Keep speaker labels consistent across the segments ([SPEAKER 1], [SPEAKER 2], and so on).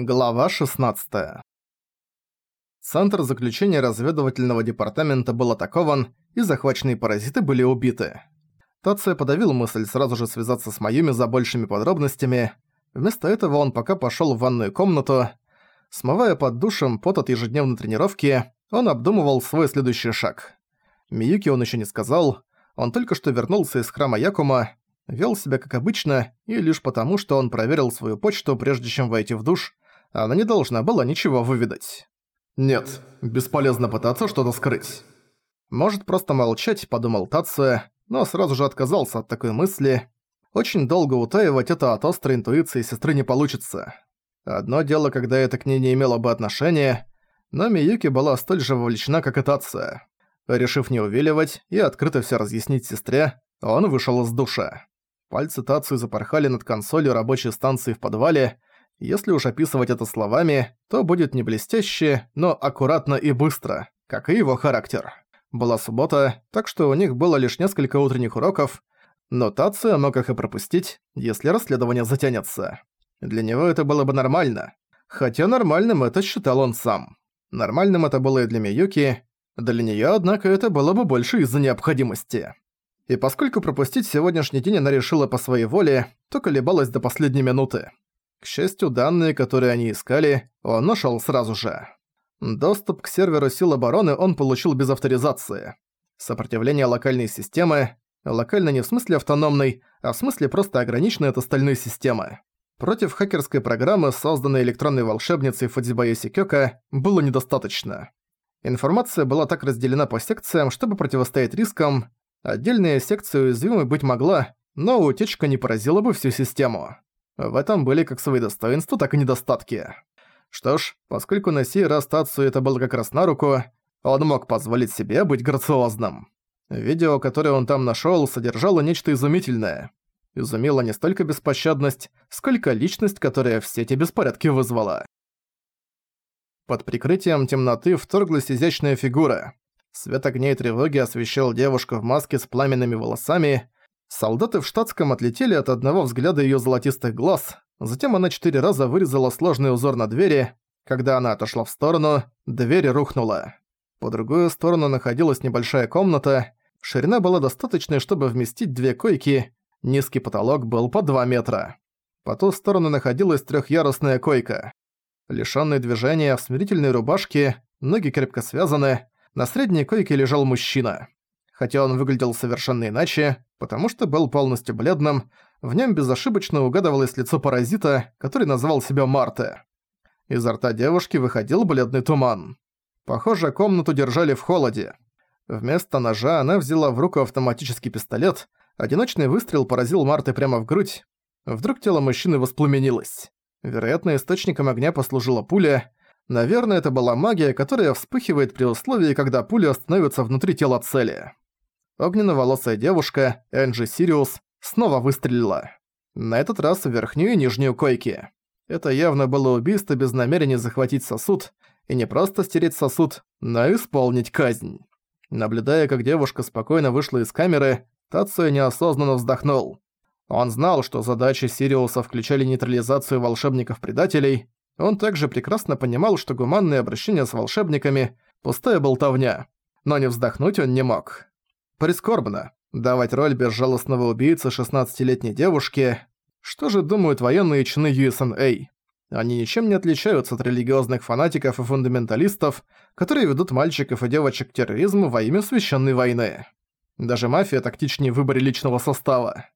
[SPEAKER 1] Глава 16. Центр заключения разведывательного департамента был атакован, и захваченные паразиты были убиты. Тация подавил мысль сразу же связаться с Майюми за большими подробностями. Вместо этого он пока пошёл в ванную комнату. Смывая под душем пот от ежедневной тренировки, он обдумывал свой следующий шаг. Миюки он ещё не сказал, он только что вернулся из храма Якума, вел себя как обычно, и лишь потому, что он проверил свою почту, прежде чем войти в душ, она не должна была ничего выведать.
[SPEAKER 2] «Нет, бесполезно пытаться что-то скрыть».
[SPEAKER 1] «Может просто молчать», — подумал Тация, но сразу же отказался от такой мысли. Очень долго утаивать это от острой интуиции сестры не получится. Одно дело, когда это к ней не имело бы отношения, но Миюки была столь же вовлечена, как и Тация. Решив не увиливать и открыто все разъяснить сестре, он вышел из душа. Пальцы Тацию запорхали над консолью рабочей станции в подвале, если уж описывать это словами, то будет не блестяще, но аккуратно и быстро, как и его характер. Была суббота, так что у них было лишь несколько утренних уроков, но Тация мог их и пропустить, если расследование затянется. Для него это было бы нормально. Хотя нормальным это считал он сам. Нормальным это было и для Миюки, для неё, однако, это было бы больше из-за необходимости. И поскольку пропустить сегодняшний день она решила по своей воле, то колебалась до последней минуты. К счастью, данные, которые они искали, он нашел сразу же. Доступ к серверу сил обороны он получил без авторизации. Сопротивление локальной системы, локально не в смысле автономной, а в смысле просто ограниченной от остальной системы. Против хакерской программы, созданной электронной волшебницей Фудзибаеси Кёка, было недостаточно. Информация была так разделена по секциям, чтобы противостоять рискам. Отдельная секция уязвимой быть могла, но утечка не поразила бы всю систему. В этом были как свои достоинства, так и недостатки. Что ж, поскольку на сей раз Тацию это было как раз на руку, он мог позволить себе быть грациозным. Видео, которое он там нашёл, содержало нечто изумительное. Изумила не столько беспощадность, сколько личность, которая все эти беспорядки вызвала. Под прикрытием темноты вторглась изящная фигура. Свет огней тревоги освещал девушку в маске с пламенными волосами, Солдаты в штатском отлетели от одного взгляда её золотистых глаз, затем она четыре раза вырезала сложный узор на двери. Когда она отошла в сторону, дверь рухнула. По другую сторону находилась небольшая комната, ширина была достаточной, чтобы вместить две койки, низкий потолок был по 2 метра. По ту сторону находилась трёхъярусная койка. Лишённый движения, в смирительной рубашке, ноги крепко связаны, на средней койке лежал мужчина. Хотя он выглядел совершенно иначе, потому что был полностью бледным, в нем безошибочно угадывалось лицо паразита, который назвал себя Марте. Изо рта девушки выходил бледный туман. Похоже, комнату держали в холоде. Вместо ножа она взяла в руку автоматический пистолет, одиночный выстрел поразил Марты прямо в грудь. Вдруг тело мужчины воспламенилось. Вероятно, источником огня послужила пуля. Наверное, это была магия, которая вспыхивает при условии, когда пуля становится внутри тела цели. Огненно-волосая девушка, Энджи Сириус, снова выстрелила. На этот раз в верхнюю и нижнюю койки. Это явно было убийство без намерения захватить сосуд, и не просто стереть сосуд, но исполнить казнь. Наблюдая, как девушка спокойно вышла из камеры, Тацуя неосознанно вздохнул. Он знал, что задачи Сириуса включали нейтрализацию волшебников-предателей, он также прекрасно понимал, что гуманное обращение с волшебниками – пустая болтовня, но не вздохнуть он не мог. Прискорбно. Давать роль безжалостного убийцы 16-летней девушке. Что же думают военные чины USNA? Они ничем не отличаются от религиозных фанатиков и фундаменталистов, которые ведут мальчиков и девочек к терроризму во имя священной войны. Даже мафия тактичнее в выборе личного состава.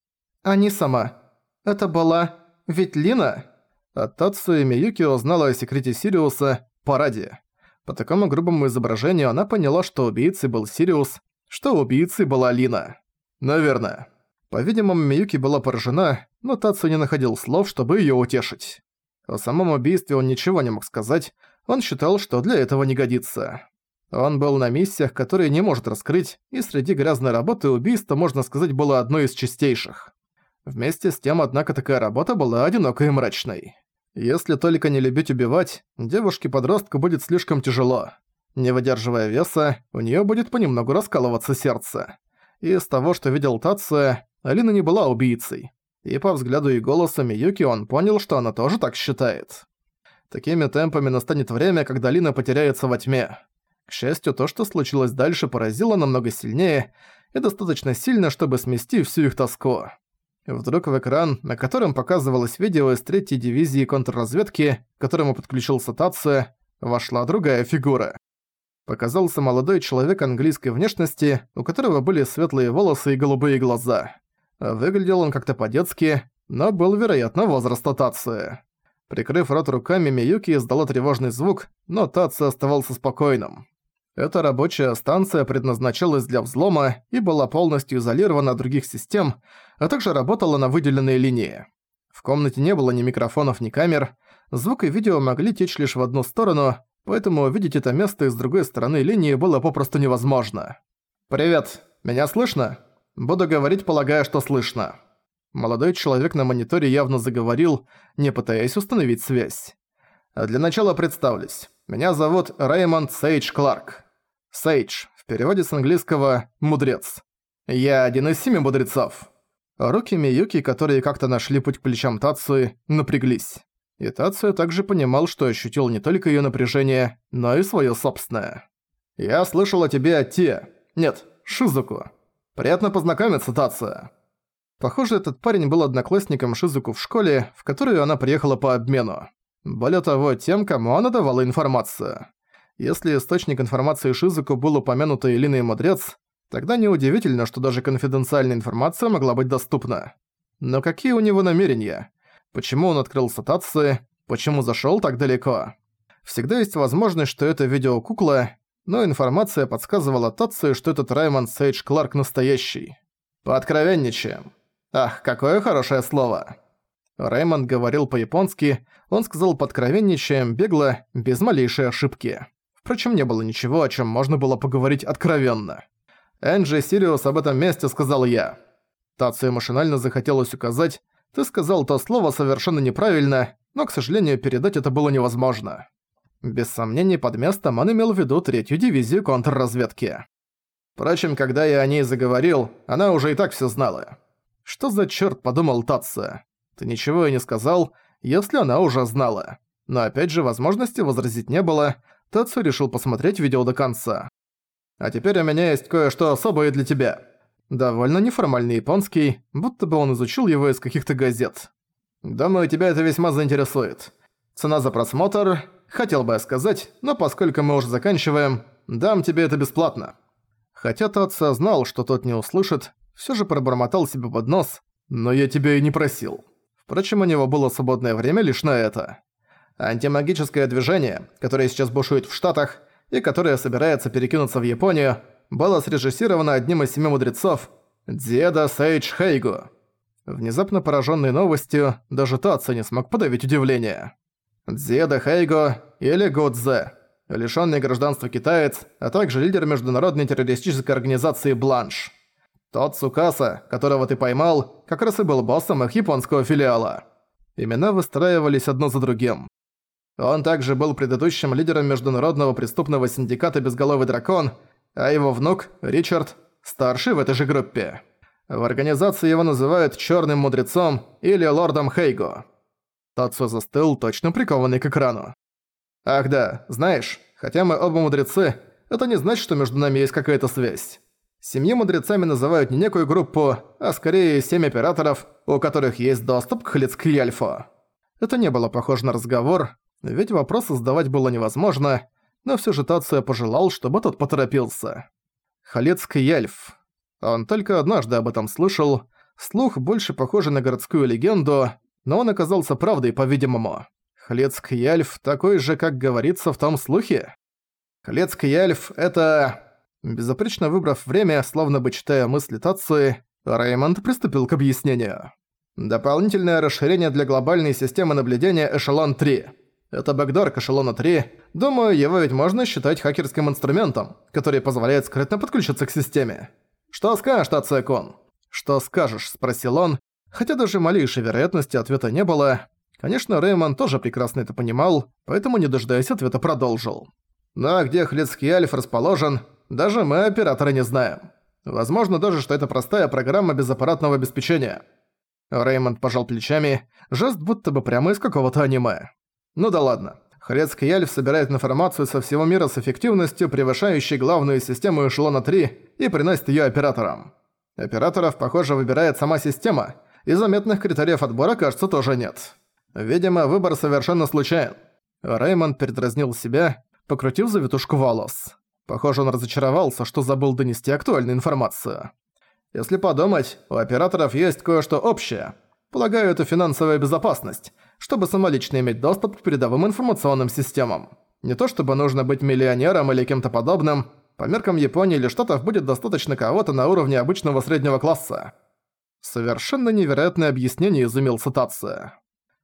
[SPEAKER 1] Они сама. Это была... ведь Лина? От Тацу и Миюки узнала о секрете Сириуса «Параде». По такому грубому изображению она поняла, что убийцей был Сириус, что убийцей была Лина. Наверное. По-видимому, Миюки была поражена, но Тацу не находил слов, чтобы её утешить. О самом убийстве он ничего не мог сказать, он считал, что для этого не годится. Он был на миссиях, которые не может раскрыть, и среди грязной работы убийство, можно сказать, было одной из чистейших. Вместе с тем, однако, такая работа была одинокой и мрачной. Если только не любить убивать, девушке-подростку будет слишком тяжело. Не выдерживая веса, у неё будет понемногу раскалываться сердце. Из того, что видел Тация, Алина не была убийцей. И по взгляду и голосу Миюки он понял, что она тоже так считает. Такими темпами настанет время, когда Лина потеряется во тьме. К счастью, то, что случилось дальше, поразило намного сильнее и достаточно сильно, чтобы смести всю их тоску. Вдруг в экран, на котором показывалось видео из третьей дивизии контрразведки, к которому подключился Тация, вошла другая фигура. Показался молодой человек английской внешности, у которого были светлые волосы и голубые глаза. Выглядел он как-то по-детски, но был, вероятно, возраста Тации. Прикрыв рот руками, Миюки издала тревожный звук, но Тация оставался спокойным. Эта рабочая станция предназначалась для взлома и была полностью изолирована от других систем, а также работала на выделенной линии. В комнате не было ни микрофонов, ни камер, звук и видео могли течь лишь в одну сторону, поэтому увидеть это место из другой стороны линии было попросту невозможно. «Привет, меня слышно?» «Буду говорить, полагая, что слышно». Молодой человек на мониторе явно заговорил, не пытаясь установить связь. «Для начала представлюсь. Меня зовут Рэймонд Сейдж Кларк. Сейдж, в переводе с английского «мудрец». Я один из семи мудрецов. Руки Миюки, которые как-то нашли путь к плечам Тацуи, напряглись. И Тацуя также понимал, что ощутил не только её напряжение, но и своё собственное. «Я слышал о тебе от Те. Нет, Шизуку. Приятно познакомиться, Тацуя». Похоже, этот парень был одноклассником Шизуку в школе, в которую она приехала по обмену. Более того, тем, кому она давала информацию. Если источник информации Шизуку был упомянут Илиной Мудрец, тогда неудивительно, что даже конфиденциальная информация могла быть доступна. Но какие у него намерения? Почему он открыл сатации? Почему зашёл так далеко? Всегда есть возможность, что это видеокукла, но информация подсказывала Тации, что этот Раймонд Сейдж Кларк настоящий. Пооткровенничаем. Ах, какое хорошее слово. Раймонд говорил по-японски, он сказал подкровенничаем, бегло, без малейшей ошибки. Впрочем, не было ничего, о чем можно было поговорить откровенно. «Энджи Сириус об этом месте сказал я». Тацию машинально захотелось указать, «Ты сказал то слово совершенно неправильно, но, к сожалению, передать это было невозможно». Без сомнений, под местом он имел в виду третью дивизию контрразведки. Впрочем, когда я о ней заговорил, она уже и так все знала. «Что за чёрт?» – подумал Татса. Ты ничего и не сказал, если она уже знала. Но опять же, возможности возразить не было, Тацу решил посмотреть видео до конца. А теперь у меня есть кое-что особое для тебя. Довольно неформальный японский, будто бы он изучил его из каких-то газет. Думаю, тебя это весьма заинтересует. Цена за просмотр, хотел бы я сказать, но поскольку мы уже заканчиваем, дам тебе это бесплатно. Хотя Татса знал, что тот не услышит, все же пробормотал себе под нос, но я тебя и не просил. Впрочем, у него было свободное время лишь на это. Антимагическое движение, которое сейчас бушует в Штатах и которое собирается перекинуться в Японию, было срежиссировано одним из семи мудрецов Дзеда Сейдж Хейгу. Внезапно пораженный новостью, даже Татсу не смог подавить удивление. Дзеда Хейго или Годзе, лишённый гражданства китаец, а также лидер международной террористической организации «Бланш». Тот Сукаса, которого ты поймал, как раз и был боссом их японского филиала. Имена выстраивались одно за другим. Он также был предыдущим лидером международного преступного синдиката «Безголовый дракон», а его внук, Ричард, старший в этой же группе. В организации его называют «Чёрным мудрецом» или «Лордом Хейго». Тацу застыл, точно прикованный к экрану. «Ах да, знаешь, хотя мы оба мудрецы, это не значит, что между нами есть какая-то связь. Семью мудрецами называют не некую группу, а скорее семь операторов, у которых есть доступ к Хлицкьяльфу. Это не было похоже на разговор, ведь вопросы задавать было невозможно, но все же Тация пожелал, чтобы тот поторопился. Халецкий эльф. Он только однажды об этом слышал, слух больше похожий на городскую легенду, но он оказался правдой, по-видимому. Халецкий эльф такой же, как говорится в том слухе. Халецкий эльф — это... Безопречно выбрав время, словно бы читая мысли Тации, Реймонд приступил к объяснению. Дополнительное расширение для глобальной системы наблюдения «Эшелон 3». Эта бэкдорка шалона 3. Думаю, его ведь можно считать хакерским инструментом, который позволяет скрытно подключиться к системе. Что скажешь, Ацекон? Что скажешь, спросил он, хотя даже малейшей вероятности ответа не было. Конечно, Рэймон тоже прекрасно это понимал, поэтому, не дожидаясь ответа, продолжил. Но а где Хлицкий Альф расположен, даже мы, операторы, не знаем. Возможно даже, что это простая программа без аппаратного обеспечения. Рэймонд пожал плечами, жест будто бы прямо из какого-то аниме. Ну да ладно. Хрецкий Яльф собирает информацию со всего мира с эффективностью, превышающей главную систему эшелона 3 и приносит её операторам. Операторов, похоже, выбирает сама система, и заметных критериев отбора, кажется, тоже нет. Видимо, выбор совершенно случайен. Реймонд передразнил себя, покрутив завитушку волос. Похоже, он разочаровался, что забыл донести актуальную информацию. Если подумать, у операторов есть кое-что общее. Полагаю, это финансовая безопасность, чтобы самолично иметь доступ к передовым информационным системам. Не то чтобы нужно быть миллионером или кем-то подобным, по меркам Японии или Штатов будет достаточно кого-то на уровне обычного среднего класса. Совершенно невероятное объяснение изумился Тация.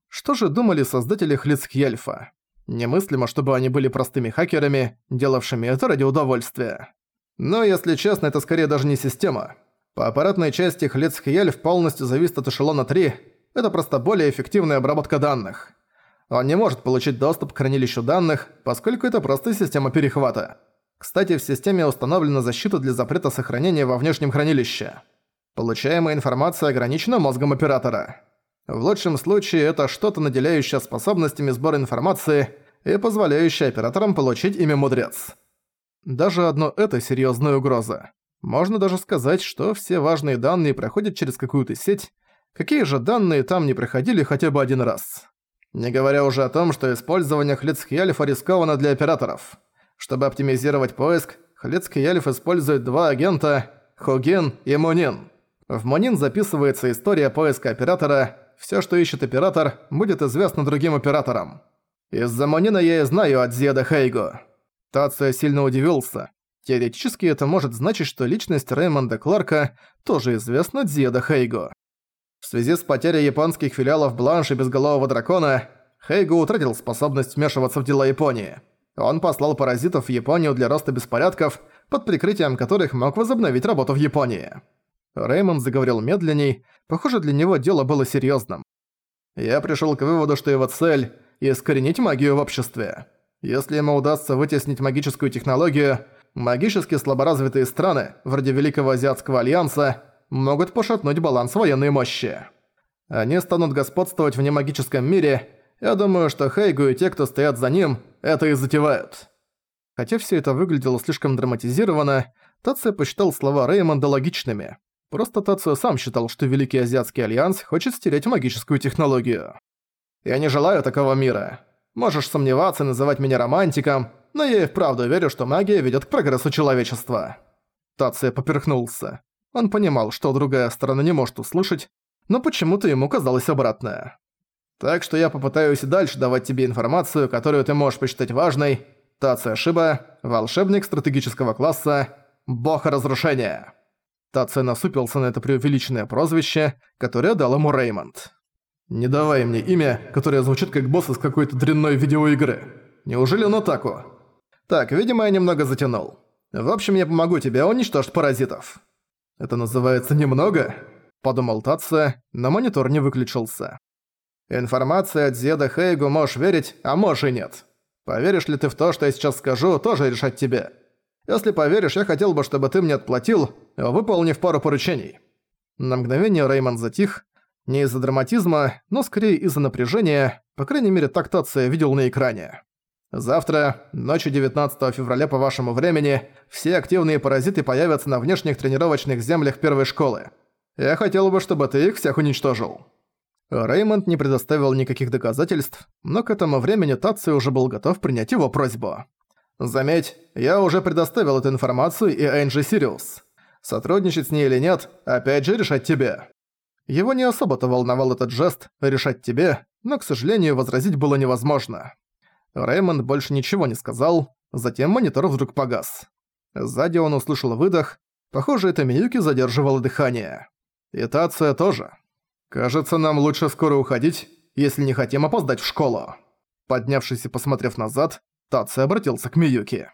[SPEAKER 1] Что же думали создатели Хлицхьельфа? Немыслимо, чтобы они были простыми хакерами, делавшими это ради удовольствия. Но, если честно, это скорее даже не система. По аппаратной части Хлицхьельф полностью зависит от эшелона 3, это просто более эффективная обработка данных. Он не может получить доступ к хранилищу данных, поскольку это просто система перехвата. Кстати, в системе установлена защита для запрета сохранения во внешнем хранилище. Получаемая информация ограничена мозгом оператора. В лучшем случае это что-то наделяющее способностями сбора информации и позволяющее операторам получить имя «Мудрец». Даже одно это серьёзная угроза. Можно даже сказать, что все важные данные проходят через какую-то сеть, какие же данные там не проходили хотя бы один раз. Не говоря уже о том, что использование Хлицкий Альфа рискованно для операторов. Чтобы оптимизировать поиск, Хлицкий Альф использует два агента – Хугин и Мунин. В Мунин записывается история поиска оператора – все, что ищет оператор, будет известно другим операторам. Из-за Монина я и знаю от Зеда Хейго. Тация сильно удивился. Теоретически это может значить, что личность Рэймонда Кларка тоже известна Дзеда Хейго. Связи с потерей японских филиалов Бланш и Безголового Дракона, Хейго утратил способность вмешиваться в дела Японии. Он послал паразитов в Японию для роста беспорядков, под прикрытием которых мог возобновить работу в Японии. Рэймонд заговорил медленней, похоже, для него дело было серьёзным. Я пришёл к выводу, что его цель – искоренить магию в обществе. Если ему удастся вытеснить магическую технологию, магически слаборазвитые страны, вроде Великого Азиатского Альянса, могут пошатнуть баланс военной мощи. Они станут господствовать в немагическом мире, я думаю, что Хейгу и те, кто стоят за ним, это и затевают. Хотя всё это выглядело слишком драматизированно, Тация посчитал слова Реймонда логичными. Просто Тация сам считал, что Великий Азиатский Альянс хочет стереть магическую технологию. «Я не желаю такого мира. Можешь сомневаться и называть меня романтиком, но я и вправду верю, что магия ведет к прогрессу человечества». Тация поперхнулся. Он понимал, что другая сторона не может услышать, но почему-то ему казалось обратное. «Так что я попытаюсь и дальше давать тебе информацию, которую ты можешь посчитать важной. Тация Шиба, волшебник стратегического класса, бог разрушения». Тация насупился на это преувеличенное прозвище, которое дал ему Реймонд. «Не давай мне имя, которое звучит как босс из какой-то дрянной видеоигры. Неужели оно тако?» «Так, видимо, я немного затянул. В общем, я помогу тебе уничтожить паразитов». «Это называется немного?» – подумал Тация, но монитор не выключился. «Информация от Зеда Хейгу можешь верить, а можешь и нет. Поверишь ли ты в то, что я сейчас скажу, тоже решать тебе. Если поверишь, я хотел бы, чтобы ты мне отплатил, выполнив пару поручений». На мгновение Реймонд затих, не из-за драматизма, но скорее из-за напряжения, по крайней мере так Тация видел на экране. Завтра, ночью 19 февраля по вашему времени, все активные паразиты появятся на внешних тренировочных землях первой школы. Я хотел бы, чтобы ты их всех уничтожил». Реймонд не предоставил никаких доказательств, но к этому времени Таци уже был готов принять его просьбу. Заметь, я уже предоставил эту информацию и Энджи Сириус. Сотрудничать с ней или нет, опять же решать тебе. Его не особо-то волновал этот жест «решать тебе», но, к сожалению, возразить было невозможно. Рэймонд больше ничего не сказал, затем монитор вдруг погас. Сзади он услышал выдох, похоже, это Миюки задерживало дыхание. И Тация тоже. «Кажется, нам лучше скоро уходить, если не хотим опоздать в школу». Поднявшись и посмотрев назад, Таци обратился к Миюки.